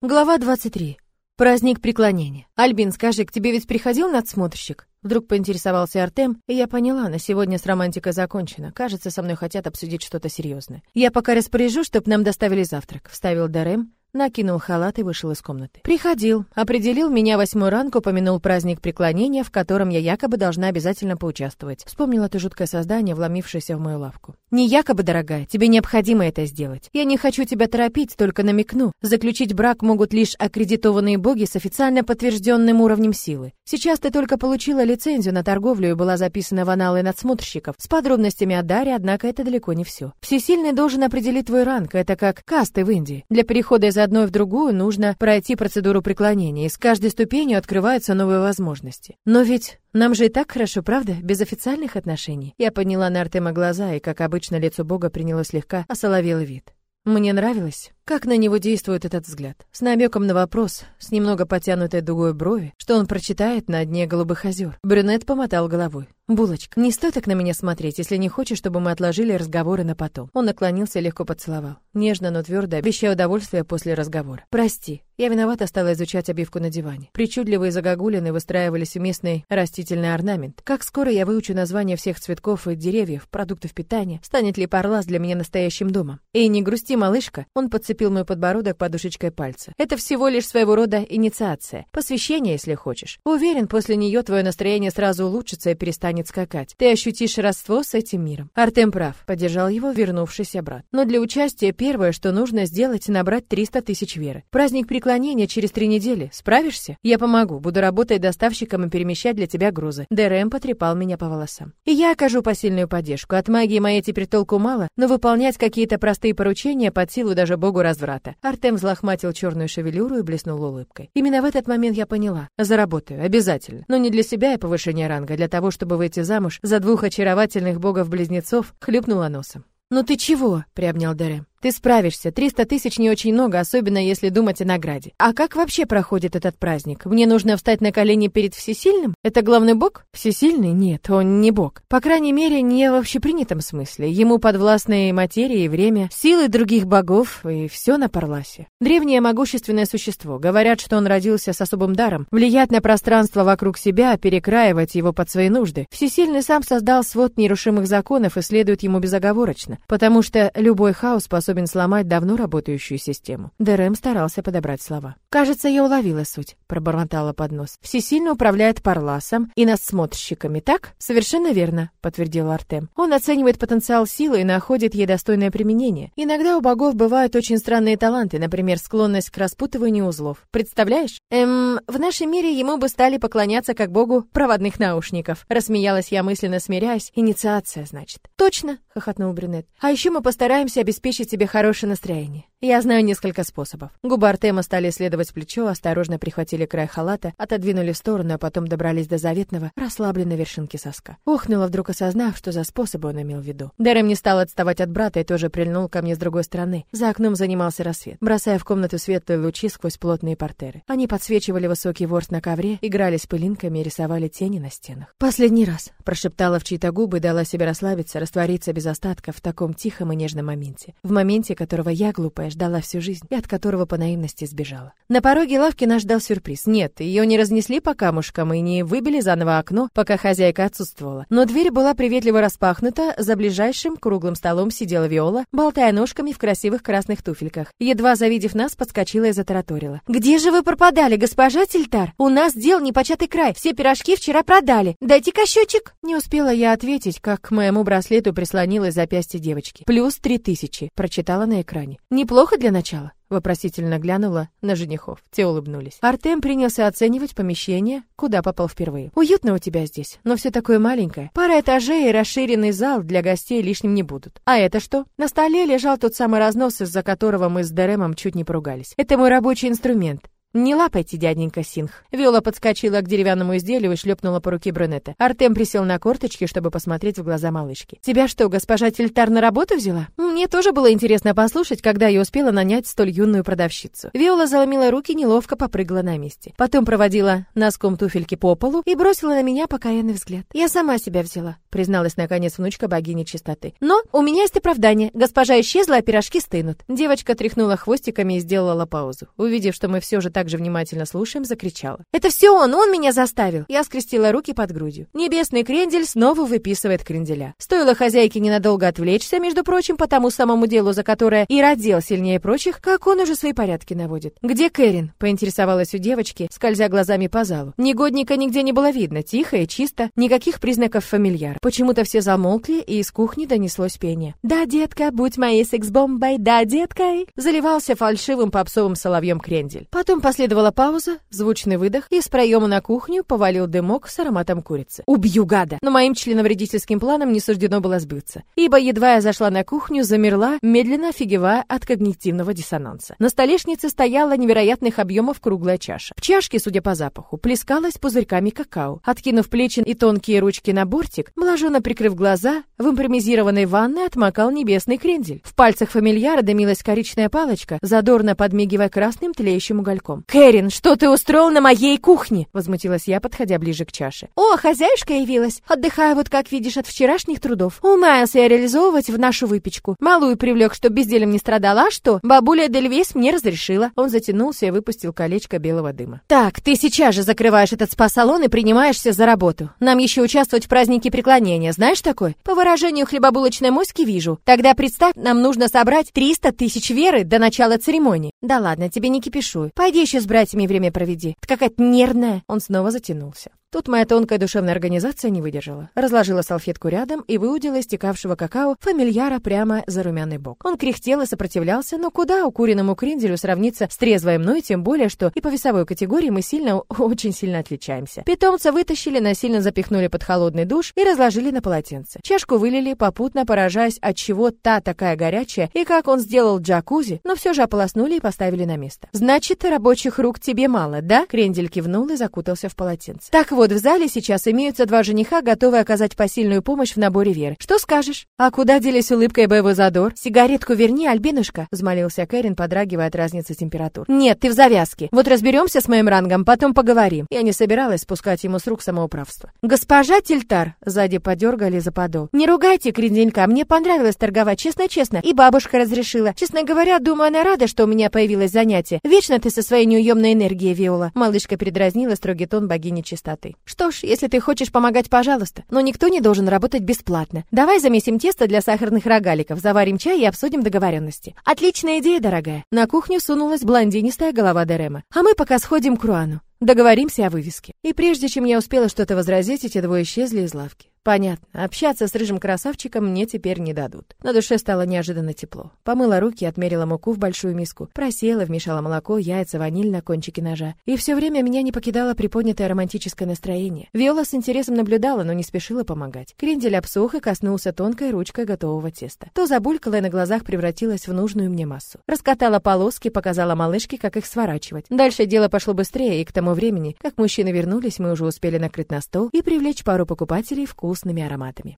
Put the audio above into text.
Глава 23. Праздник преклонения. Альбин, скажи, к тебе ведь приходил надсмотрщик? Вдруг поинтересовался Артем, и я поняла, на сегодня с романтикой закончено. Кажется, со мной хотят обсудить что-то серьезное. Я пока распоряжу, чтобы нам доставили завтрак, вставил Дарем, накинул халат и вышел из комнаты. Приходил, определил меня восьмой ранг, упомянул праздник преклонения, в котором я якобы должна обязательно поучаствовать. Вспомнила это жуткое создание, вломившееся в мою лавку. Не якобы, дорогая, тебе необходимо это сделать. Я не хочу тебя торопить, только намекну. Заключить брак могут лишь аккредитованные боги с официально подтвержденным уровнем силы. Сейчас ты только получила лицензию на торговлю и была записана в аналы надсмотрщиков с подробностями о даре, однако это далеко не все. Всесильный должен определить твой ранг, это как касты в Индии. Для перехода из одной в другую нужно пройти процедуру преклонения, и с каждой ступенью открываются новые возможности. Но ведь нам же и так хорошо, правда? Без официальных отношений. Я подняла на Артема глаза, и, как обычно, лицо Бога приняло слегка осоловелый вид. Мне нравилось, как на него действует этот взгляд. С намеком на вопрос, с немного потянутой дугой брови, что он прочитает на дне голубых озер. Брюнет помотал головой. «Булочка, не стоит так на меня смотреть, если не хочешь, чтобы мы отложили разговоры на потом». Он наклонился и легко поцеловал. Нежно, но твердо, обещая удовольствие после разговора. «Прости, я виновата стала изучать обивку на диване. Причудливые загогулины выстраивались в местный растительный орнамент. Как скоро я выучу названия всех цветков и деревьев, продуктов питания, станет ли Парлас для меня настоящим домом? Эй, не грусти, малышка. Он подцепил мой подбородок подушечкой пальца. Это всего лишь своего рода инициация. Посвящение, если хочешь. Уверен, после нее твое настроение сразу улучшится и перестанет станет скакать. Ты ощутишь родство с этим миром. Артем прав, поддержал его, вернувшись обратно. Но для участия первое, что нужно сделать, набрать 300 тысяч веры. Праздник преклонения через три недели. Справишься? Я помогу. Буду работать доставщиком и перемещать для тебя грузы. ДРМ потрепал меня по волосам. И я окажу посильную поддержку. От магии моей теперь толку мало, но выполнять какие-то простые поручения под силу даже богу разврата. Артем взлохматил черную шевелюру и блеснул улыбкой. Именно в этот момент я поняла. Заработаю, обязательно. Но не для себя и повышения ранга, для того, чтобы вы выйти замуж за двух очаровательных богов-близнецов, хлюпнула носом. «Ну ты чего?» — приобнял Дарем. Ты справишься. 300 тысяч не очень много, особенно если думать о награде. А как вообще проходит этот праздник? Мне нужно встать на колени перед Всесильным? Это главный бог? Всесильный? Нет, он не бог. По крайней мере, не в общепринятом смысле. Ему подвластны материя и время, силы других богов и все на Парласе. Древнее могущественное существо. Говорят, что он родился с особым даром. Влиять на пространство вокруг себя, перекраивать его под свои нужды. Всесильный сам создал свод нерушимых законов и следует ему безоговорочно. Потому что любой хаос способен способен сломать давно работающую систему. ДРМ старался подобрать слова. «Кажется, я уловила суть», — пробормотала под нос. «Всесильно управляет Парласом и надсмотрщиками, так?» «Совершенно верно», — подтвердил Артем. «Он оценивает потенциал силы и находит ей достойное применение. Иногда у богов бывают очень странные таланты, например, склонность к распутыванию узлов. Представляешь? Эм, в нашем мире ему бы стали поклоняться как богу проводных наушников». Рассмеялась я мысленно, смиряясь. «Инициация, значит». «Точно», — хохотнул брюнет. «А еще мы постараемся обеспечить тебе хорошее настроение. Я знаю несколько способов. Губы Артема стали следовать плечо, осторожно прихватили край халата, отодвинули в сторону, а потом добрались до заветного, расслабленной вершинки соска. Охнула вдруг осознав, что за способы он имел в виду. Дэрэм не стал отставать от брата и тоже прильнул ко мне с другой стороны. За окном занимался рассвет, бросая в комнату светлые лучи сквозь плотные портеры. Они подсвечивали высокий ворс на ковре, играли с пылинками и рисовали тени на стенах. «Последний раз», — прошептала в чьи-то губы дала себе расслабиться, раствориться без остатка в таком тихом и нежном моменте. В моменте, которого я, глупая, ждала всю жизнь и от которого по наивности сбежала. На пороге лавки нас ждал сюрприз. Нет, ее не разнесли по камушкам и не выбили заново окно, пока хозяйка отсутствовала. Но дверь была приветливо распахнута, за ближайшим круглым столом сидела Виола, болтая ножками в красивых красных туфельках. Едва завидев нас, подскочила и затараторила. «Где же вы пропадали, госпожа Тильтар? У нас дел непочатый край, все пирожки вчера продали. Дайте-ка счетчик!» Не успела я ответить, как к моему браслету прислонилось запястье девочки. «Плюс три тысячи», прочитала на экране. «Неплохо для начала?» Вопросительно глянула на женихов. Те улыбнулись. Артем принялся оценивать помещение, куда попал впервые. «Уютно у тебя здесь, но все такое маленькое. Пара этажей и расширенный зал для гостей лишним не будут. А это что?» На столе лежал тот самый разнос, из-за которого мы с Деремом чуть не поругались. «Это мой рабочий инструмент. «Не лапайте, дяденька Синх». Виола подскочила к деревянному изделию и шлепнула по руке брюнета. Артем присел на корточки, чтобы посмотреть в глаза малышки. «Тебя что, госпожа Тильтар на работу взяла?» Мне тоже было интересно послушать, когда я успела нанять столь юную продавщицу. Виола заломила руки, неловко попрыгала на месте. Потом проводила носком туфельки по полу и бросила на меня покаянный взгляд. «Я сама себя взяла. Призналась наконец внучка богини чистоты. Но у меня есть оправдание. Госпожа исчезла, а пирожки стынут. Девочка тряхнула хвостиками и сделала паузу. Увидев, что мы все же так же внимательно слушаем, закричала. «Это все он, он меня заставил!» Я скрестила руки под грудью. Небесный крендель снова выписывает кренделя. Стоило хозяйке ненадолго отвлечься, между прочим, по тому самому делу, за которое и родил сильнее прочих, как он уже свои порядки наводит. «Где Кэрин?» — поинтересовалась у девочки, скользя глазами по залу. Негодника нигде не было видно, тихо и чисто, никаких признаков фамильяра. Почему-то все замолкли, и из кухни донеслось пение. «Да, детка, будь моей секс-бомбой, да, деткой!» Заливался фальшивым попсовым соловьем крендель. Потом последовала пауза, звучный выдох, и с проема на кухню повалил дымок с ароматом курицы. «Убью гада!» Но моим членовредительским планам не суждено было сбыться. Ибо едва я зашла на кухню, замерла, медленно офигевая от когнитивного диссонанса. На столешнице стояла невероятных объемов круглая чаша. В чашке, судя по запаху, плескалась пузырьками какао. Откинув плечи и тонкие ручки на бортик, блаженно прикрыв глаза, в импровизированной ванной отмокал небесный крендель. В пальцах фамильяра дымилась коричная палочка, задорно подмигивая красным тлеющим угольком. «Кэрин, что ты устроил на моей кухне?» — возмутилась я, подходя ближе к чаше. «О, хозяюшка явилась. Отдыхаю вот, как видишь, от вчерашних трудов. Умаялся я реализовывать в нашу выпечку. Малую привлек, чтоб безделем не страдала, а что? Бабуля Дельвейс мне разрешила». Он затянулся и выпустил колечко белого дыма. «Так, ты сейчас же закрываешь этот спа-салон и принимаешься за работу. Нам еще участвовать в празднике преклонения, знаешь такой? По выражению хлебобулочной моськи вижу. Тогда представь, нам нужно собрать 300 тысяч веры до начала церемонии. Да ладно, тебе не кипишуй. Пойди еще с братьями время проведи. Ты какая-то нервная. Он снова затянулся. Тут моя тонкая душевная организация не выдержала. Разложила салфетку рядом и выудила истекавшего какао фамильяра прямо за румяный бок. Он кряхтел и сопротивлялся, но куда укуренному кренделю сравниться с трезвой мной, тем более, что и по весовой категории мы сильно, очень сильно отличаемся. Питомца вытащили, насильно запихнули под холодный душ и разложили на полотенце. Чашку вылили, попутно поражаясь, от чего та такая горячая и как он сделал джакузи, но все же ополоснули и поставили на место. «Значит, рабочих рук тебе мало, да?» Крендель кивнул и закутался в полотенце. «Так вот, в зале сейчас имеются два жениха, готовые оказать посильную помощь в наборе веры. Что скажешь? А куда делись улыбка и боевой задор? Сигаретку верни, Альбинушка, взмолился Кэрин, подрагивая от разницы температур. Нет, ты в завязке. Вот разберемся с моим рангом, потом поговорим. Я не собиралась спускать ему с рук самоуправство. Госпожа Тильтар, сзади подергали за подол. Не ругайте кренденька, мне понравилось торговать, честно-честно. И бабушка разрешила. Честно говоря, думаю, она рада, что у меня появилось занятие. Вечно ты со своей неуемной энергией, Виола. Малышка предразнила строгий тон богини чистоты. Что ж, если ты хочешь помогать, пожалуйста. Но никто не должен работать бесплатно. Давай замесим тесто для сахарных рогаликов, заварим чай и обсудим договоренности. Отличная идея, дорогая. На кухню сунулась блондинистая голова Дерема. А мы пока сходим к Руану. Договоримся о вывеске. И прежде чем я успела что-то возразить, эти двое исчезли из лавки. Понятно, общаться с рыжим красавчиком мне теперь не дадут. На душе стало неожиданно тепло. Помыла руки, отмерила муку в большую миску, просела, вмешала молоко, яйца, ваниль на кончике ножа. И все время меня не покидало приподнятое романтическое настроение. Виола с интересом наблюдала, но не спешила помогать. Крендель обсох и коснулся тонкой ручкой готового теста. То забулькало и на глазах превратилось в нужную мне массу. Раскатала полоски, показала малышке, как их сворачивать. Дальше дело пошло быстрее, и к тому времени, как мужчины вернулись, мы уже успели накрыть на стол и привлечь пару покупателей вкус вкусными ароматами.